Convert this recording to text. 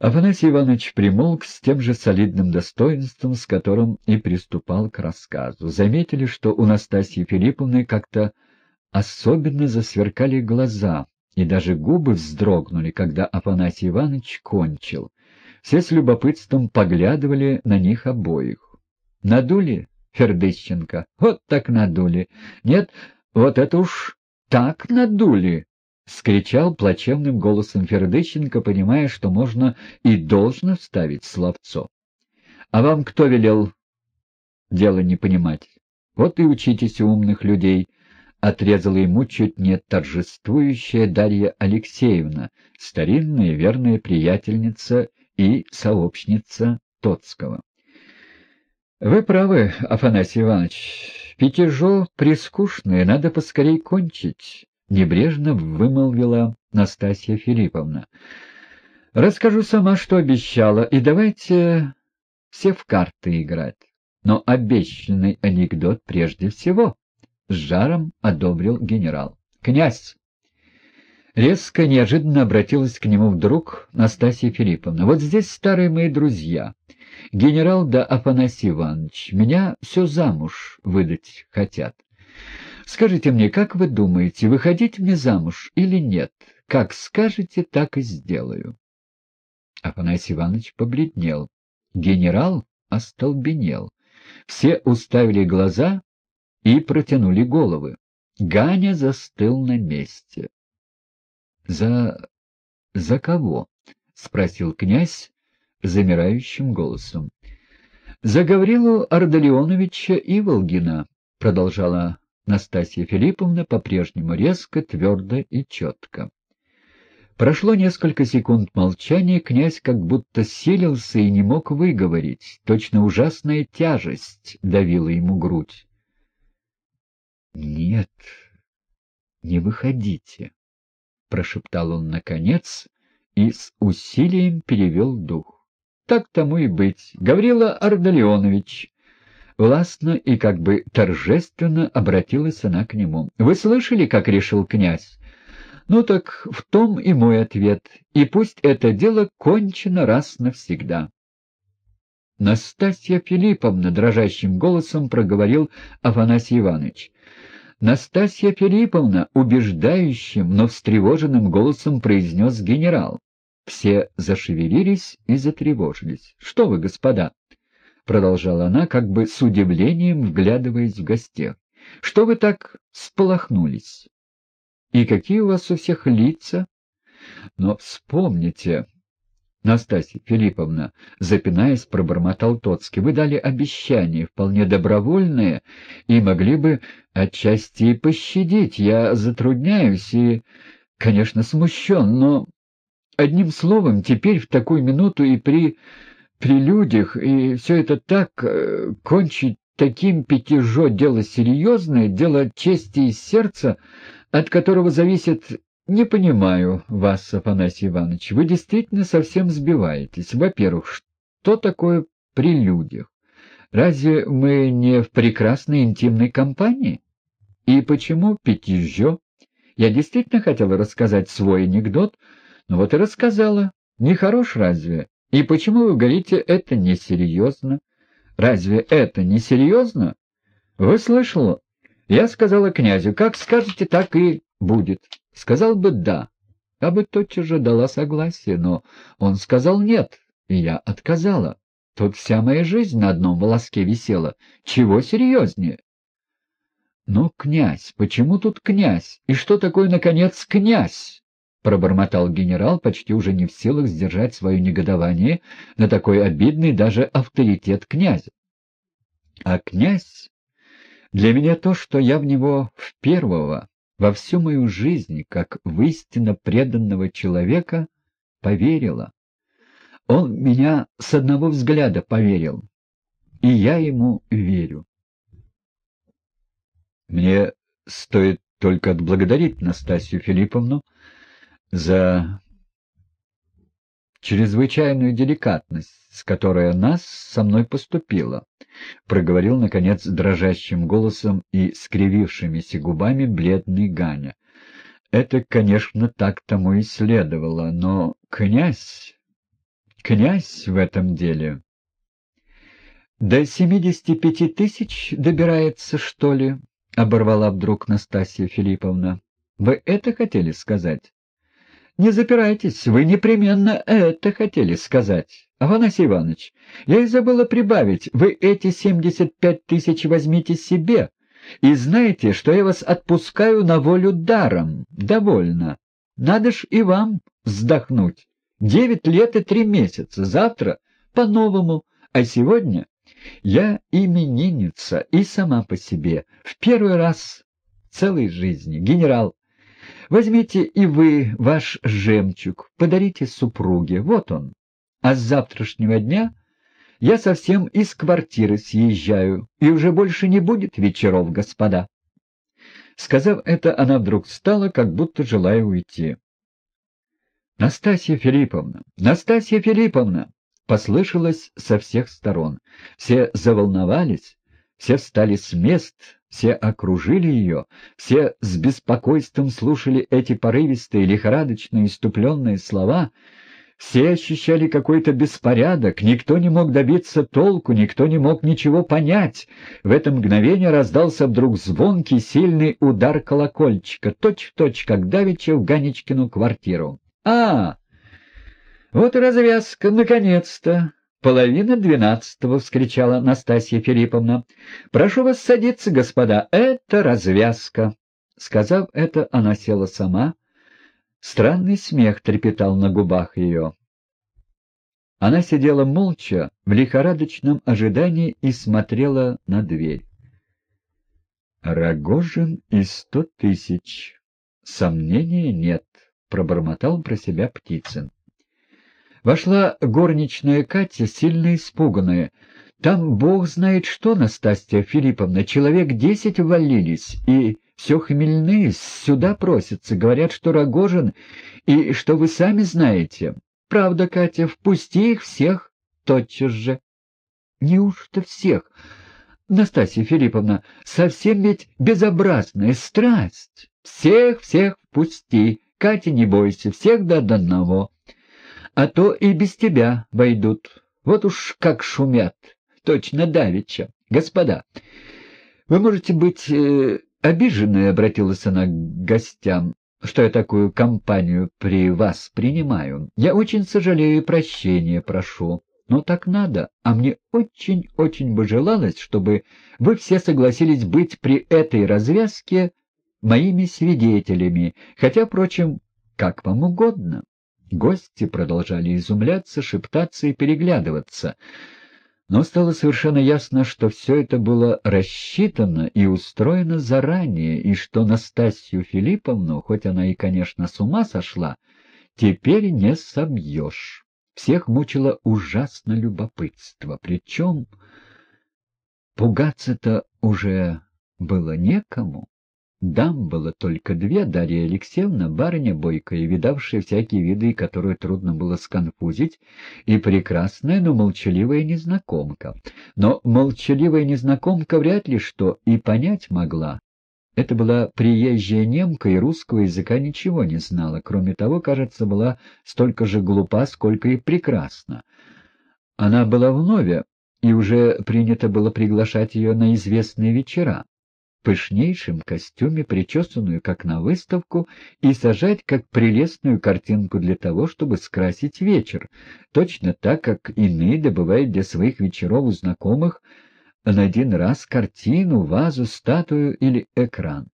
Афанасий Иванович примолк с тем же солидным достоинством, с которым и приступал к рассказу. Заметили, что у Настасьи Филипповны как-то особенно засверкали глаза, и даже губы вздрогнули, когда Афанасий Иванович кончил. Все с любопытством поглядывали на них обоих. «Надули, Фердыщенко? Вот так надули. Нет, вот это уж так надули!» — скричал плачевным голосом Фердыщенко, понимая, что можно и должно вставить словцо. — А вам кто велел дело не понимать? Вот и учитесь у умных людей, — отрезала ему чуть не торжествующая Дарья Алексеевна, старинная верная приятельница и сообщница Тоцкого. — Вы правы, Афанасий Иванович, пятижо прискучное, надо поскорей кончить. — небрежно вымолвила Настасья Филипповна. — Расскажу сама, что обещала, и давайте все в карты играть. Но обещанный анекдот прежде всего, — с жаром одобрил генерал. — Князь! Резко, неожиданно обратилась к нему вдруг Настасья Филипповна. — Вот здесь старые мои друзья. Генерал да Афанасий Иванович меня все замуж выдать хотят. Скажите мне, как вы думаете, выходить мне замуж или нет? Как скажете, так и сделаю. Афанасий Иванович побледнел. Генерал остолбенел. Все уставили глаза и протянули головы. Ганя застыл на месте. — За... за кого? — спросил князь замирающим голосом. — За Гаврилу Ардалионовича Иволгина, — продолжала Настасья Филипповна по-прежнему резко, твердо и четко. Прошло несколько секунд молчания, князь как будто силился и не мог выговорить. Точно ужасная тяжесть давила ему грудь. — Нет, не выходите, — прошептал он наконец и с усилием перевел дух. — Так тому и быть. Гаврила Ардалионович, Властно и как бы торжественно обратилась она к нему. — Вы слышали, как решил князь? Ну так в том и мой ответ, и пусть это дело кончено раз навсегда. Настасья Филипповна дрожащим голосом проговорил Афанасий Иванович. Настасья Филипповна убеждающим, но встревоженным голосом произнес генерал. Все зашевелились и затревожились. — Что вы, господа? — продолжала она, как бы с удивлением вглядываясь в гостях. — Что вы так сполохнулись? И какие у вас у всех лица? Но вспомните, Настасья Филипповна, запинаясь, пробормотал Тоцкий, вы дали обещание, вполне добровольное, и могли бы отчасти пощадить. Я затрудняюсь и, конечно, смущен, но, одним словом, теперь в такую минуту и при при людях, и все это так, э, кончить таким пятижо дело серьезное, дело чести и сердца, от которого зависит... Не понимаю вас, Афанасий Иванович, вы действительно совсем сбиваетесь. Во-первых, что такое при людях? Разве мы не в прекрасной интимной компании? И почему пятижо? Я действительно хотела рассказать свой анекдот, но вот и рассказала. Нехорош разве? И почему вы говорите, это несерьезно? Разве это несерьезно? Вы слышали? Я сказала князю, как скажете, так и будет. Сказал бы «да», я бы тотчас же дала согласие, но он сказал «нет», и я отказала. Тут вся моя жизнь на одном волоске висела. Чего серьезнее? Но князь, почему тут князь? И что такое, наконец, князь? Пробормотал генерал, почти уже не в силах сдержать свое негодование на такой обидный даже авторитет князя. А князь для меня то, что я в него в первого во всю мою жизнь, как в истинно преданного человека, поверила. Он меня с одного взгляда поверил, и я ему верю. Мне стоит только отблагодарить Настасью Филипповну за чрезвычайную деликатность, с которой она со мной поступила, — проговорил, наконец, дрожащим голосом и скривившимися губами бледный Ганя. Это, конечно, так тому и следовало, но князь... князь в этом деле. «До семидесяти пяти тысяч добирается, что ли?» — оборвала вдруг Настасья Филипповна. «Вы это хотели сказать?» «Не запирайтесь, вы непременно это хотели сказать. Афанасий Иванович, я и забыла прибавить, вы эти семьдесят пять тысяч возьмите себе, и знаете, что я вас отпускаю на волю даром. Довольно. Надо ж и вам вздохнуть. Девять лет и три месяца. Завтра по-новому. А сегодня я именинница и сама по себе. В первый раз в целой жизни. Генерал, возьмите и вы ваш жемчуг, подарите супруге. Вот он. А с завтрашнего дня я совсем из квартиры съезжаю, и уже больше не будет вечеров, господа. Сказав это, она вдруг встала, как будто желая уйти. — Настасья Филипповна! Настасья Филипповна! — послышалось со всех сторон. Все заволновались, все встали с мест, все окружили ее, все с беспокойством слушали эти порывистые, лихорадочные, иступленные слова — все ощущали какой-то беспорядок, никто не мог добиться толку, никто не мог ничего понять. В это мгновение раздался вдруг звонкий, сильный удар колокольчика, точь-в-точь, точь, как давеча в Ганечкину квартиру. «А, вот и развязка, наконец-то!» «Половина двенадцатого!» — вскричала Настасья Филипповна. «Прошу вас садиться, господа, это развязка!» Сказав это, она села сама, Странный смех трепетал на губах ее. Она сидела молча, в лихорадочном ожидании и смотрела на дверь. «Рогожин и сто тысяч. Сомнения нет», — пробормотал про себя Птицын. Вошла горничная Катя, сильно испуганная. Там бог знает что, Настасья Филипповна, человек десять ввалились, и все хмельные сюда просятся, говорят, что Рогожин и что вы сами знаете. Правда, Катя, впусти их всех тотчас же. Неужто всех? Настасья Филипповна, совсем ведь безобразная страсть. Всех-всех впусти, Катя, не бойся, всех до одного. А то и без тебя войдут. Вот уж как шумят, точно давеча. Господа, вы можете быть... Э, Обиженная обратилась она к гостям, что я такую компанию при вас принимаю. Я очень сожалею и прощения прошу. Но так надо, а мне очень-очень бы желалось, чтобы вы все согласились быть при этой развязке моими свидетелями, хотя, впрочем, как вам угодно. Гости продолжали изумляться, шептаться и переглядываться — но стало совершенно ясно, что все это было рассчитано и устроено заранее, и что Настасью Филипповну, хоть она и, конечно, с ума сошла, теперь не собьешь. Всех мучило ужасное любопытство, причем пугаться-то уже было некому. Дам было только две, Дарья Алексеевна, барыня бойкая, видавшая всякие виды, которую трудно было сконфузить, и прекрасная, но молчаливая незнакомка. Но молчаливая незнакомка вряд ли что и понять могла. Это была приезжая немка и русского языка ничего не знала, кроме того, кажется, была столько же глупа, сколько и прекрасна. Она была в Нове, и уже принято было приглашать ее на известные вечера пышнейшем костюме, причесанную как на выставку, и сажать как прелестную картинку для того, чтобы скрасить вечер, точно так, как иные добывают для своих вечеров у знакомых на один раз картину, вазу, статую или экран.